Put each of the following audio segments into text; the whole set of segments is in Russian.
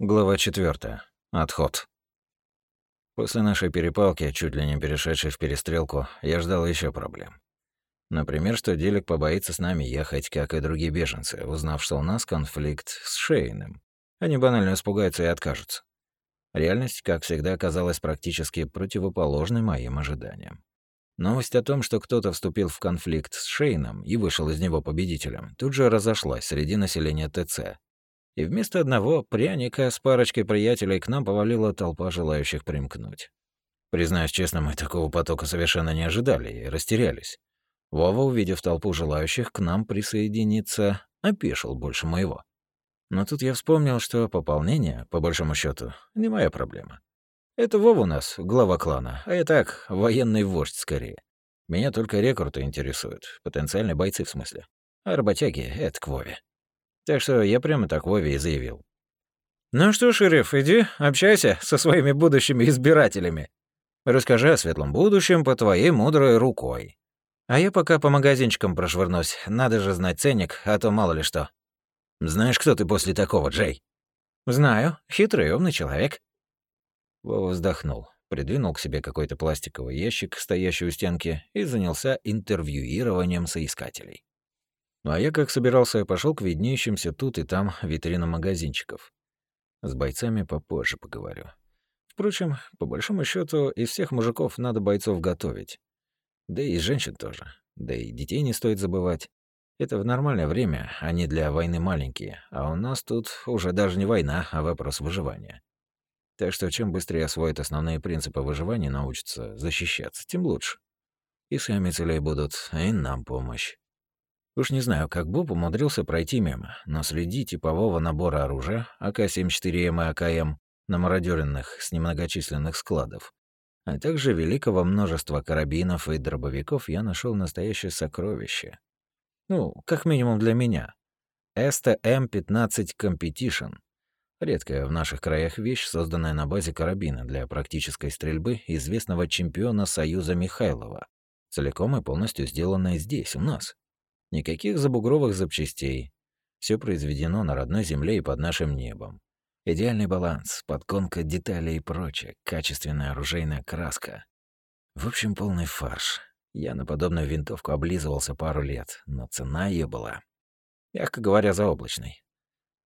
Глава 4. Отход. После нашей перепалки, чуть ли не перешедшей в перестрелку, я ждал еще проблем. Например, что Делик побоится с нами ехать, как и другие беженцы, узнав, что у нас конфликт с Шейным. Они банально испугаются и откажутся. Реальность, как всегда, оказалась практически противоположной моим ожиданиям. Новость о том, что кто-то вступил в конфликт с Шейном и вышел из него победителем, тут же разошлась среди населения ТЦ, и вместо одного пряника с парочкой приятелей к нам повалила толпа желающих примкнуть. Признаюсь честно, мы такого потока совершенно не ожидали и растерялись. Вова, увидев толпу желающих к нам присоединиться, опешил больше моего. Но тут я вспомнил, что пополнение, по большому счету, не моя проблема. Это Вова у нас, глава клана, а я так, военный вождь скорее. Меня только рекруты интересуют, потенциальные бойцы в смысле. А работяги — это к Вове. Так что я прямо так Вове и заявил. «Ну что, шериф, иди, общайся со своими будущими избирателями. Расскажи о светлом будущем по твоей мудрой рукой. А я пока по магазинчикам прошвырнусь. Надо же знать ценник, а то мало ли что. Знаешь, кто ты после такого, Джей?» «Знаю. Хитрый умный человек». Вова вздохнул, придвинул к себе какой-то пластиковый ящик, стоящий у стенки, и занялся интервьюированием соискателей. Ну а я, как собирался, пошел к виднеющимся тут и там витринам магазинчиков. С бойцами попозже поговорю. Впрочем, по большому счету из всех мужиков надо бойцов готовить. Да и женщин тоже. Да и детей не стоит забывать. Это в нормальное время, они для войны маленькие, а у нас тут уже даже не война, а вопрос выживания. Так что чем быстрее освоят основные принципы выживания, научатся защищаться, тем лучше. И сами целей будут, и нам помощь. Уж не знаю, как Боб умудрился пройти мимо, но среди типового набора оружия АК-74М и АКМ на мародеренных с немногочисленных складов, а также великого множества карабинов и дробовиков я нашел настоящее сокровище. Ну, как минимум для меня. STM-15 Competition. Редкая в наших краях вещь, созданная на базе карабина для практической стрельбы известного чемпиона Союза Михайлова, целиком и полностью сделанная здесь, у нас. Никаких забугровых запчастей. Все произведено на родной земле и под нашим небом. Идеальный баланс, подгонка деталей и прочее, качественная оружейная краска. В общем, полный фарш. Я на подобную винтовку облизывался пару лет, но цена ее была, мягко говоря, заоблачной.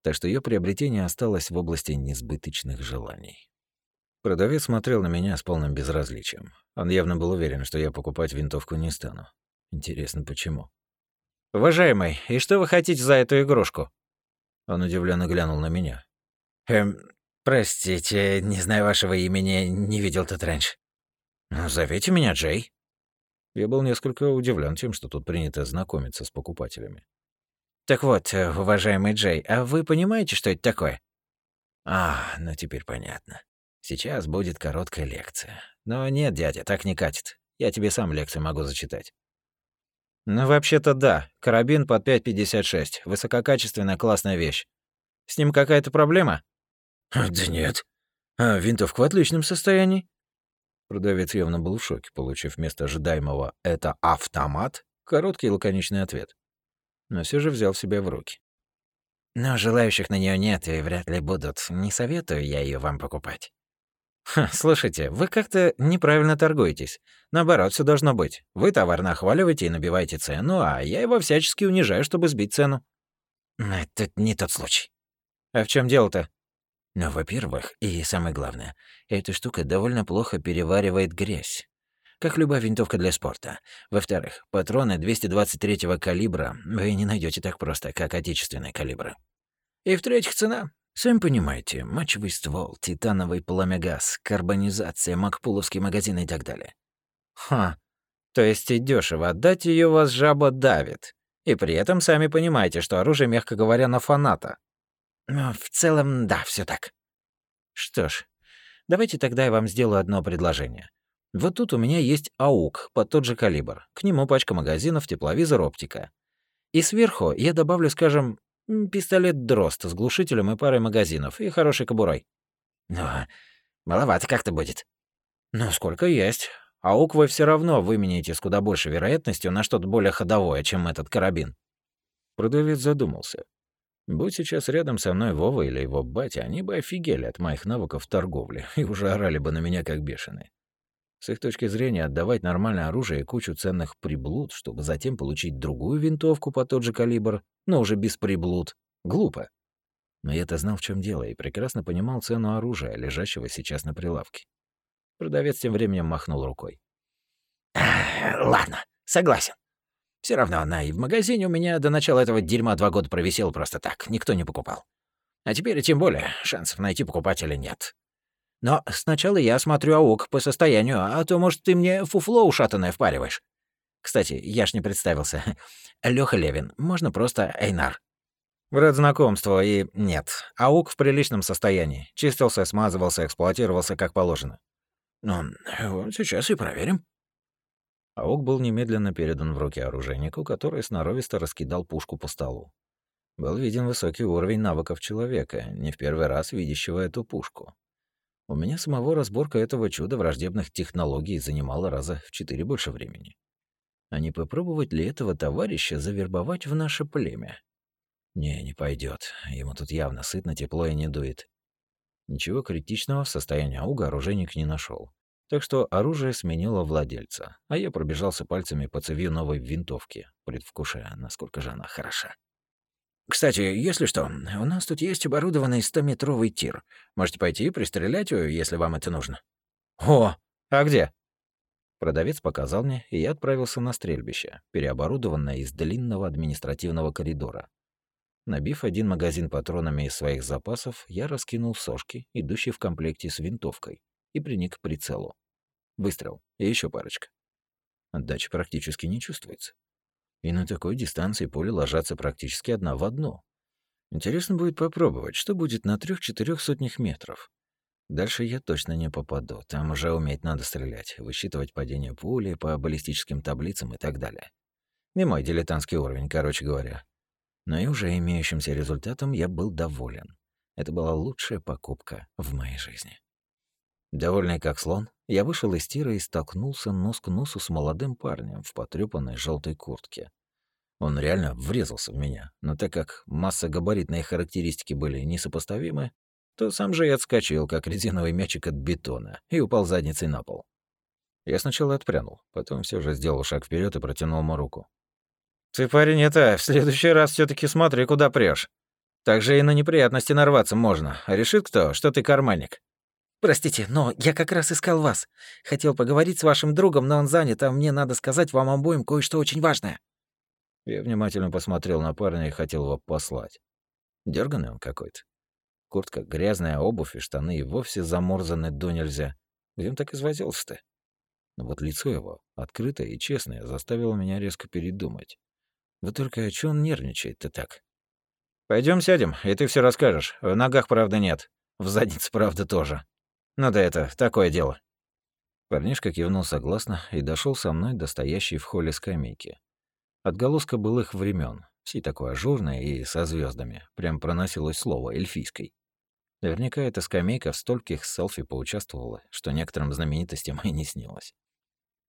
Так что ее приобретение осталось в области несбыточных желаний. Продавец смотрел на меня с полным безразличием. Он явно был уверен, что я покупать винтовку не стану. Интересно, почему? «Уважаемый, и что вы хотите за эту игрушку?» Он удивленно глянул на меня. «Эм, простите, не знаю вашего имени, не видел тут раньше». «Ну, зовите меня Джей». Я был несколько удивлен тем, что тут принято знакомиться с покупателями. «Так вот, э, уважаемый Джей, а вы понимаете, что это такое?» «А, ну теперь понятно. Сейчас будет короткая лекция. Но нет, дядя, так не катит. Я тебе сам лекцию могу зачитать. Ну, вообще-то да. Карабин под 5.56. Высококачественная классная вещь. С ним какая-то проблема? Да нет. А винтовка в отличном состоянии. Продавец явно был в шоке, получив вместо ожидаемого «это автомат» короткий и лаконичный ответ. Но все же взял себя в руки. «Но желающих на нее нет и вряд ли будут. Не советую я ее вам покупать». Слушайте, вы как-то неправильно торгуетесь. Наоборот, все должно быть. Вы товар нахваливаете и набиваете цену, а я его всячески унижаю, чтобы сбить цену. Это не тот случай. А в чем дело-то? Ну, во-первых, и самое главное, эта штука довольно плохо переваривает грязь. Как любая винтовка для спорта. Во-вторых, патроны 223-го калибра вы не найдете так просто, как отечественные калибры. И в-третьих, цена. Сами понимаете, мачевый ствол, титановый пламя-газ, карбонизация, макпуловский магазин и так далее. Ха, то есть и дешево отдать ее вас жаба давит. И при этом сами понимаете, что оружие, мягко говоря, на фаната. Ну, в целом, да, все так. Что ж, давайте тогда я вам сделаю одно предложение. Вот тут у меня есть АУК под тот же калибр. К нему пачка магазинов, тепловизор, оптика. И сверху я добавлю, скажем, Пистолет Дрозд с глушителем и парой магазинов, и хорошей кобурой. Ну, маловато как-то будет. Ну, сколько есть. А УК вы все равно выменяете с куда большей вероятностью на что-то более ходовое, чем этот карабин. Продавец задумался. Будь сейчас рядом со мной Вова или его батя, они бы офигели от моих навыков в торговле и уже орали бы на меня как бешеные. С их точки зрения, отдавать нормальное оружие и кучу ценных приблуд, чтобы затем получить другую винтовку по тот же калибр, но уже без приблуд, глупо. Но я-то знал, в чем дело, и прекрасно понимал цену оружия, лежащего сейчас на прилавке. Продавец тем временем махнул рукой. «Ладно, согласен. Все равно она и в магазине у меня до начала этого дерьма два года провисела просто так, никто не покупал. А теперь тем более шансов найти покупателя нет. Но сначала я смотрю АУК по состоянию, а то, может, ты мне фуфло ушатанное впариваешь. Кстати, я ж не представился. Лёха Левин, можно просто Эйнар. Рад знакомству, и нет. АУК в приличном состоянии. Чистился, смазывался, эксплуатировался как положено. Ну, вот сейчас и проверим. АУК был немедленно передан в руки оружейнику, который сноровисто раскидал пушку по столу. Был виден высокий уровень навыков человека, не в первый раз видящего эту пушку. У меня самого разборка этого чуда враждебных технологий занимала раза в четыре больше времени. А не попробовать ли этого товарища завербовать в наше племя? Не, не пойдет. Ему тут явно сытно, тепло и не дует. Ничего критичного в состоянии ауга оружейник не нашел. Так что оружие сменило владельца, а я пробежался пальцами по цевью новой винтовки, предвкушая, насколько же она хороша. «Кстати, если что, у нас тут есть оборудованный 100-метровый тир. Можете пойти и пристрелять его, если вам это нужно». «О, а где?» Продавец показал мне, и я отправился на стрельбище, переоборудованное из длинного административного коридора. Набив один магазин патронами из своих запасов, я раскинул сошки, идущие в комплекте с винтовкой, и приник к прицелу. Выстрел. И еще парочка. Отдачи практически не чувствуется. И на такой дистанции пули ложатся практически одна в одну. Интересно будет попробовать, что будет на трех-четырех сотнях метров. Дальше я точно не попаду. Там уже уметь надо стрелять, высчитывать падение пули по баллистическим таблицам и так далее. Не мой дилетантский уровень, короче говоря. Но и уже имеющимся результатом я был доволен. Это была лучшая покупка в моей жизни. Довольный как слон, я вышел из тира и столкнулся нос к носу с молодым парнем в потрёпанной желтой куртке. Он реально врезался в меня, но так как масса-габаритные характеристики были несопоставимы, то сам же и отскочил, как резиновый мячик от бетона, и упал задницей на пол. Я сначала отпрянул, потом все же сделал шаг вперед и протянул ему руку. «Ты, парень, это, в следующий раз все таки смотри, куда прешь. Так же и на неприятности нарваться можно. А решит кто, что ты карманник?» «Простите, но я как раз искал вас. Хотел поговорить с вашим другом, но он занят, а мне надо сказать вам обоим кое-что очень важное». Я внимательно посмотрел на парня и хотел его послать. Дёрганный он какой-то. Куртка грязная, обувь и штаны и вовсе заморзаны до нельзя. Где он так извозился-то? Но вот лицо его, открытое и честное, заставило меня резко передумать. Вот только чем он нервничает-то так? Пойдем сядем, и ты все расскажешь. В ногах, правда, нет. В заднице, правда, тоже. Ну да это, такое дело. Парнишка кивнул согласно и дошел со мной до стоящей в холле скамейки. Отголоска былых времен, все такое ажурное и со звездами, прям проносилось слово эльфийской. Наверняка эта скамейка в стольких селфи поучаствовала, что некоторым знаменитостям и не снилось.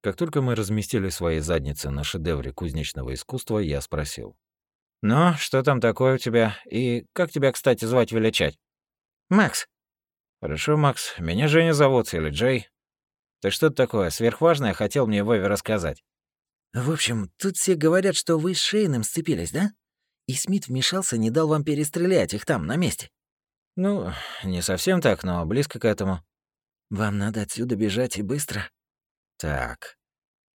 Как только мы разместили свои задницы на шедевре кузнечного искусства, я спросил. «Ну, что там такое у тебя? И как тебя, кстати, звать величать?» «Макс», «Хорошо, Макс. Меня Женя зовут, или Джей. Ты что-то такое сверхважное хотел мне Вове рассказать?» «В общем, тут все говорят, что вы с Шейном сцепились, да? И Смит вмешался, не дал вам перестрелять их там, на месте». «Ну, не совсем так, но близко к этому». «Вам надо отсюда бежать и быстро». «Так.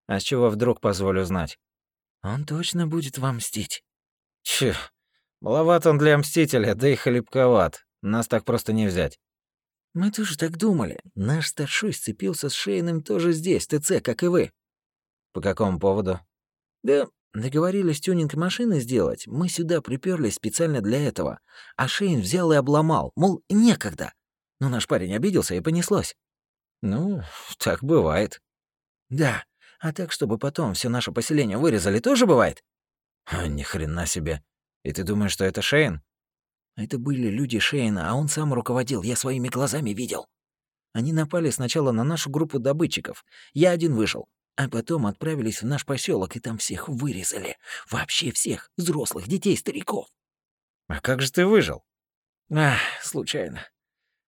А с чего вдруг позволю знать?» «Он точно будет вам мстить». «Чё, маловат он для мстителя, да и хлебковат. Нас так просто не взять». «Мы тоже так думали. Наш старшой сцепился с Шейным тоже здесь, ТЦ, как и вы». «По какому поводу?» «Да договорились тюнинг машины сделать. Мы сюда приперлись специально для этого. А Шейн взял и обломал, мол, некогда. Но наш парень обиделся и понеслось». «Ну, так бывает». «Да, а так, чтобы потом все наше поселение вырезали, тоже бывает?» «А, ни хрена себе. И ты думаешь, что это Шейн?» Это были люди Шейна, а он сам руководил, я своими глазами видел. Они напали сначала на нашу группу добытчиков. Я один вышел. А потом отправились в наш поселок и там всех вырезали. Вообще всех. Взрослых, детей, стариков. А как же ты выжил? Ах, случайно.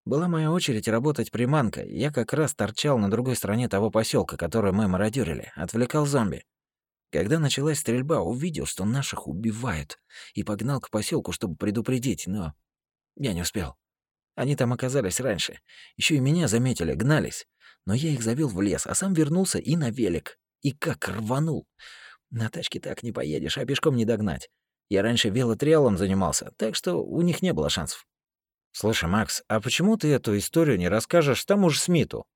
Была моя очередь работать приманкой. Я как раз торчал на другой стороне того поселка, который мы мародерили, отвлекал зомби. Когда началась стрельба, увидел, что наших убивают, и погнал к поселку, чтобы предупредить, но я не успел. Они там оказались раньше. Еще и меня заметили, гнались. Но я их завел в лес, а сам вернулся и на велик. И как рванул. На тачке так не поедешь, а пешком не догнать. Я раньше велотриалом занимался, так что у них не было шансов. Слушай, Макс, а почему ты эту историю не расскажешь тому же Смиту?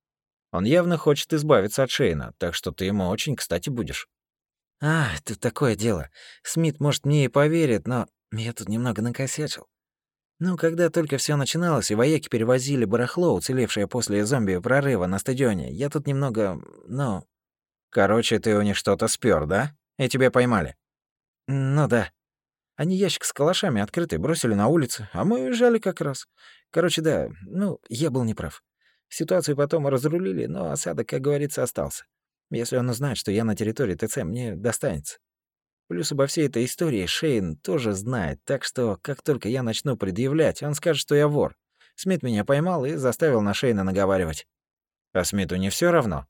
Он явно хочет избавиться от Шейна, так что ты ему очень кстати будешь. А, тут такое дело. Смит, может, мне и поверит, но я тут немного накосячил. Ну, когда только все начиналось, и вояки перевозили барахло, уцелевшее после зомби-прорыва на стадионе, я тут немного, ну... Короче, ты у них что-то спер, да? И тебя поймали? Ну да. Они ящик с калашами открытый бросили на улице, а мы уезжали как раз. Короче, да, ну, я был неправ. Ситуацию потом разрулили, но осадок, как говорится, остался. Если он узнает, что я на территории ТЦ, мне достанется. Плюс обо всей этой истории Шейн тоже знает, так что как только я начну предъявлять, он скажет, что я вор. Смит меня поймал и заставил на Шейна наговаривать. А Смиту не все равно.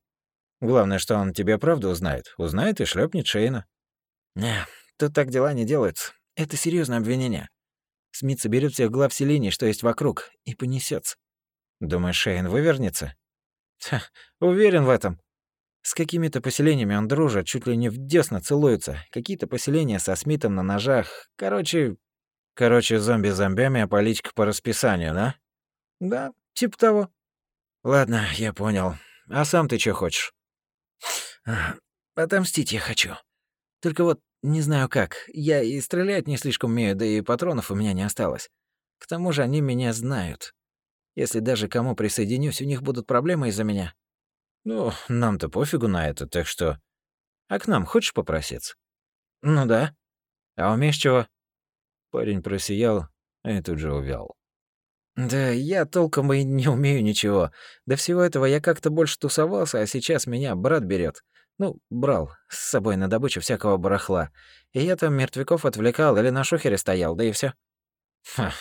Главное, что он тебе правду узнает. Узнает и шлепнет Шейна. Не, тут так дела не делаются. Это серьезное обвинение. Смит соберет всех глав селений, что есть вокруг, и понесется. Думаешь, Шейн вывернется? Ха, уверен в этом. С какими-то поселениями он дружит, чуть ли не в десна целуется. Какие-то поселения со Смитом на ножах. Короче... Короче, зомби-зомбями, а политика по расписанию, да? Да, типа того. Ладно, я понял. А сам ты что хочешь? Отомстить я хочу. Только вот не знаю как. Я и стрелять не слишком умею, да и патронов у меня не осталось. К тому же они меня знают. Если даже кому присоединюсь, у них будут проблемы из-за меня. Ну, нам-то пофигу на это, так что... А к нам хочешь попроситься? Ну да. А умеешь чего? Парень просиял и тут же увял. Да я толком и не умею ничего. До всего этого я как-то больше тусовался, а сейчас меня брат берет. Ну, брал с собой на добычу всякого барахла. И я там мертвяков отвлекал или на шухере стоял, да и все.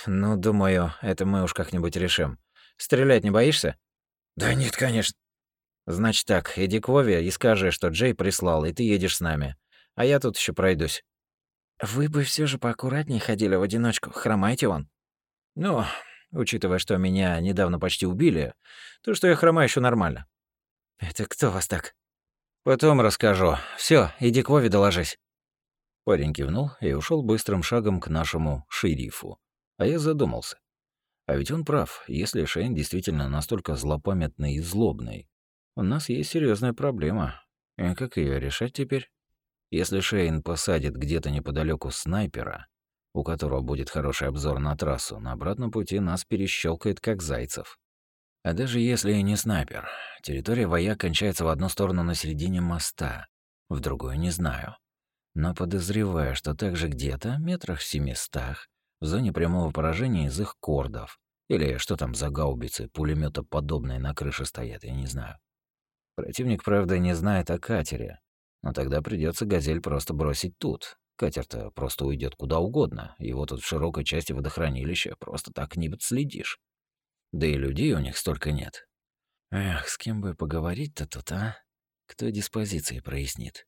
Ну, думаю, это мы уж как-нибудь решим. Стрелять не боишься? Да нет, конечно. Значит так, иди к Вове и скажи, что Джей прислал, и ты едешь с нами. А я тут еще пройдусь. Вы бы все же поаккуратнее ходили в одиночку. Хромайте он. Ну, учитывая, что меня недавно почти убили, то, что я хромаю еще нормально. Это кто вас так? Потом расскажу. Все, иди к Вове доложись. Парень кивнул и ушел быстрым шагом к нашему шерифу. А я задумался. А ведь он прав, если Шейн действительно настолько злопамятный и злобный, у нас есть серьезная проблема. И как ее решать теперь? Если Шейн посадит где-то неподалеку снайпера, у которого будет хороший обзор на трассу, на обратном пути нас перещелкает как зайцев. А даже если и не снайпер, территория вояк кончается в одну сторону на середине моста, в другую не знаю. Но подозреваю, что также где-то, метрах в семистах, в зоне прямого поражения из их кордов, или что там за гаубицы, пулемета подобные на крыше стоят, я не знаю. Противник, правда, не знает о катере. Но тогда придется газель просто бросить тут. Катер-то просто уйдет куда угодно. Его тут в широкой части водохранилища просто так не следишь. Да и людей у них столько нет. Эх, с кем бы поговорить-то тут, а? Кто диспозиции прояснит?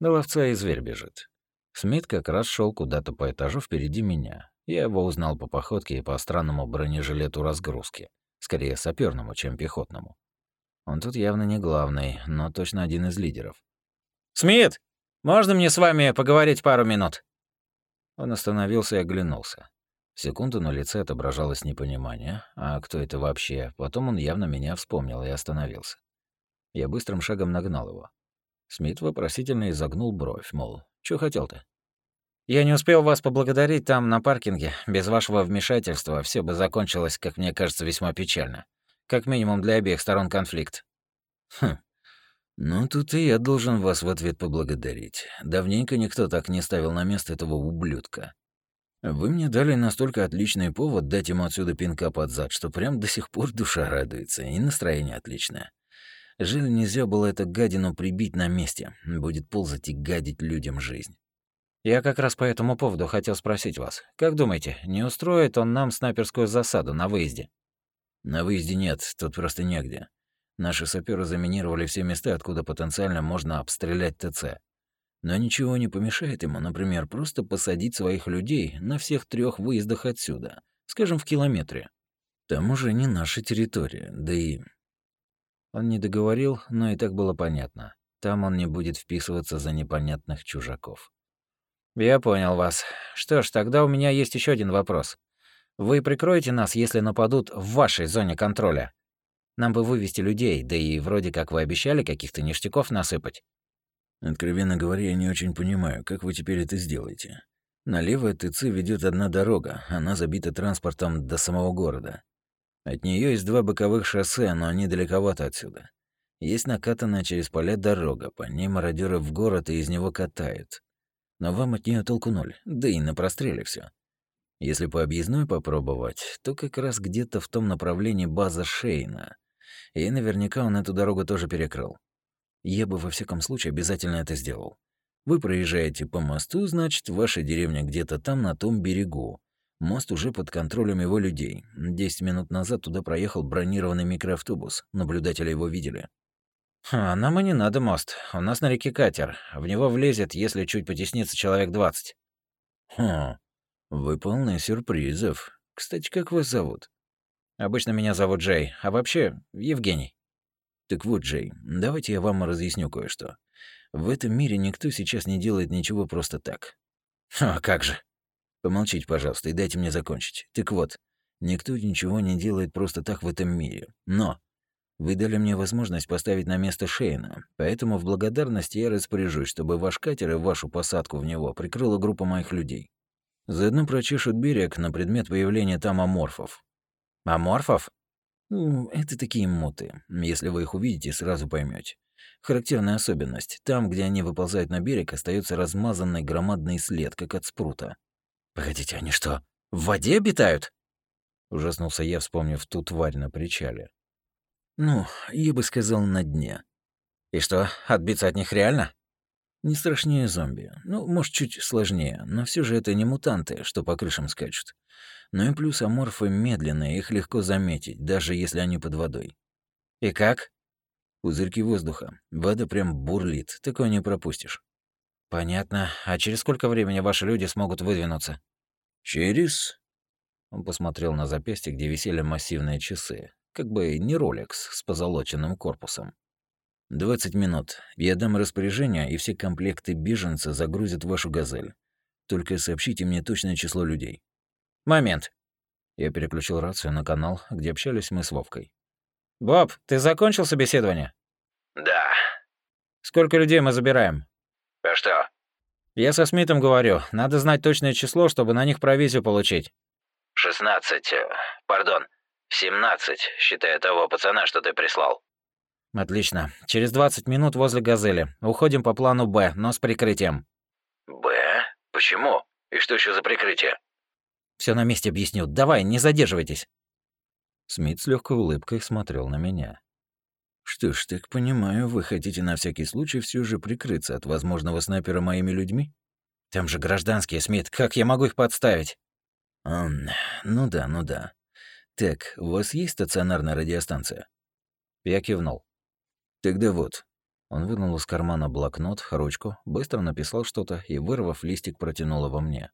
На ловца и зверь бежит. Смит как раз шел куда-то по этажу впереди меня. Я его узнал по походке и по странному бронежилету разгрузки. Скорее саперному, чем пехотному. Он тут явно не главный, но точно один из лидеров. «Смит, можно мне с вами поговорить пару минут?» Он остановился и оглянулся. Секунду на лице отображалось непонимание. А кто это вообще? Потом он явно меня вспомнил и остановился. Я быстрым шагом нагнал его. Смит вопросительно изогнул бровь, мол, что хотел-то? «Я не успел вас поблагодарить там, на паркинге. Без вашего вмешательства все бы закончилось, как мне кажется, весьма печально. Как минимум для обеих сторон конфликт. Хм. Ну, тут и я должен вас в ответ поблагодарить. Давненько никто так не ставил на место этого ублюдка. Вы мне дали настолько отличный повод дать ему отсюда пинка под зад, что прям до сих пор душа радуется, и настроение отличное. Жаль, нельзя было это гадину прибить на месте. Будет ползать и гадить людям жизнь. Я как раз по этому поводу хотел спросить вас. Как думаете, не устроит он нам снайперскую засаду на выезде? На выезде нет, тут просто негде. Наши саперы заминировали все места, откуда потенциально можно обстрелять ТЦ. Но ничего не помешает ему, например, просто посадить своих людей на всех трех выездах отсюда, скажем, в километре. Там уже не наша территория, да и... Он не договорил, но и так было понятно. Там он не будет вписываться за непонятных чужаков. Я понял вас. Что ж, тогда у меня есть еще один вопрос. Вы прикроете нас, если нападут в вашей зоне контроля? Нам бы вывести людей, да и вроде как вы обещали каких-то ништяков насыпать. Откровенно говоря, я не очень понимаю, как вы теперь это сделаете. Налево от ТЦ ведет одна дорога, она забита транспортом до самого города. От нее есть два боковых шоссе, но они далековато отсюда. Есть накатанная через поля дорога, по ней мародеры в город и из него катают. Но вам от нее толку ноль, да и на простреле все. Если по объездной попробовать, то как раз где-то в том направлении база Шейна. И наверняка он эту дорогу тоже перекрыл. Я бы во всяком случае обязательно это сделал. Вы проезжаете по мосту, значит, ваша деревня где-то там, на том берегу. Мост уже под контролем его людей. Десять минут назад туда проехал бронированный микроавтобус. Наблюдатели его видели. А нам и не надо мост. У нас на реке катер. В него влезет, если чуть потеснится, человек двадцать. Хм, вы полны сюрпризов. Кстати, как вас зовут? Обычно меня зовут Джей, а вообще Евгений. Так вот, Джей, давайте я вам разъясню кое-что. В этом мире никто сейчас не делает ничего просто так. А как же? Помолчите, пожалуйста, и дайте мне закончить. Так вот, никто ничего не делает просто так в этом мире. Но вы дали мне возможность поставить на место Шейна, поэтому в благодарность я распоряжусь, чтобы ваш катер и вашу посадку в него прикрыла группа моих людей. Заодно прочешут берег на предмет появления там аморфов. Аморфов? Ну, это такие муты. Если вы их увидите, сразу поймете. Характерная особенность. Там, где они выползают на берег, остается размазанный громадный след, как от спрута. Погодите, они что, в воде обитают? Ужаснулся я, вспомнив ту тварь на причале. Ну, я бы сказал, на дне. И что, отбиться от них реально? Не страшнее зомби. Ну, может, чуть сложнее, но все же это не мутанты, что по крышам скачут. Ну и плюс аморфы медленные, их легко заметить, даже если они под водой. И как? Пузырьки воздуха. Вода прям бурлит, такое не пропустишь. Понятно. А через сколько времени ваши люди смогут выдвинуться? Через... Он посмотрел на запястье, где висели массивные часы. Как бы не Ролекс с позолоченным корпусом. «Двадцать минут. Я дам распоряжение, и все комплекты беженца загрузят вашу «Газель». Только сообщите мне точное число людей. Момент. Я переключил рацию на канал, где общались мы с Вовкой. «Боб, ты закончил собеседование?» «Да». «Сколько людей мы забираем?» «А что?» «Я со Смитом говорю. Надо знать точное число, чтобы на них провизию получить». «Шестнадцать. Э, пардон, семнадцать, считая того пацана, что ты прислал». «Отлично. Через 20 минут возле «Газели». Уходим по плану «Б», но с прикрытием». «Б? Почему? И что еще за прикрытие?» Все на месте объясню. Давай, не задерживайтесь». Смит с легкой улыбкой смотрел на меня. «Что ж, так понимаю, вы хотите на всякий случай все же прикрыться от возможного снайпера моими людьми?» «Там же гражданские, Смит. Как я могу их подставить?» А, ну да, ну да. Так, у вас есть стационарная радиостанция?» Я кивнул. «Тогда вот». Он вынул из кармана блокнот, ручку, быстро написал что-то и, вырвав листик, протянул его мне.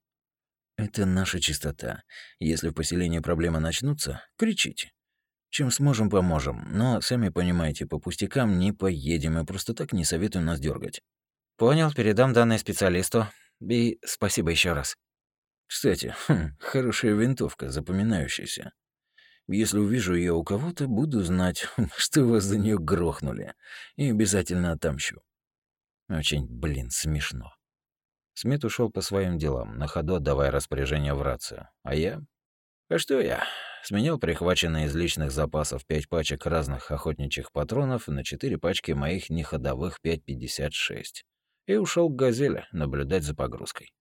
Это наша чистота. Если в поселении проблемы начнутся, кричите. Чем сможем, поможем. Но, сами понимаете, по пустякам не поедем и просто так не советую нас дергать. Понял, передам данные специалисту. И спасибо еще раз. Кстати, хм, хорошая винтовка, запоминающаяся. Если увижу ее у кого-то, буду знать, что вас за нее грохнули, и обязательно отомщу. Очень, блин, смешно. Смит ушел по своим делам, на ходу отдавая распоряжение в рацию. А я? А что я? Сменил прихваченные из личных запасов пять пачек разных охотничьих патронов на четыре пачки моих неходовых 5,56 и ушел к «Газели» наблюдать за погрузкой.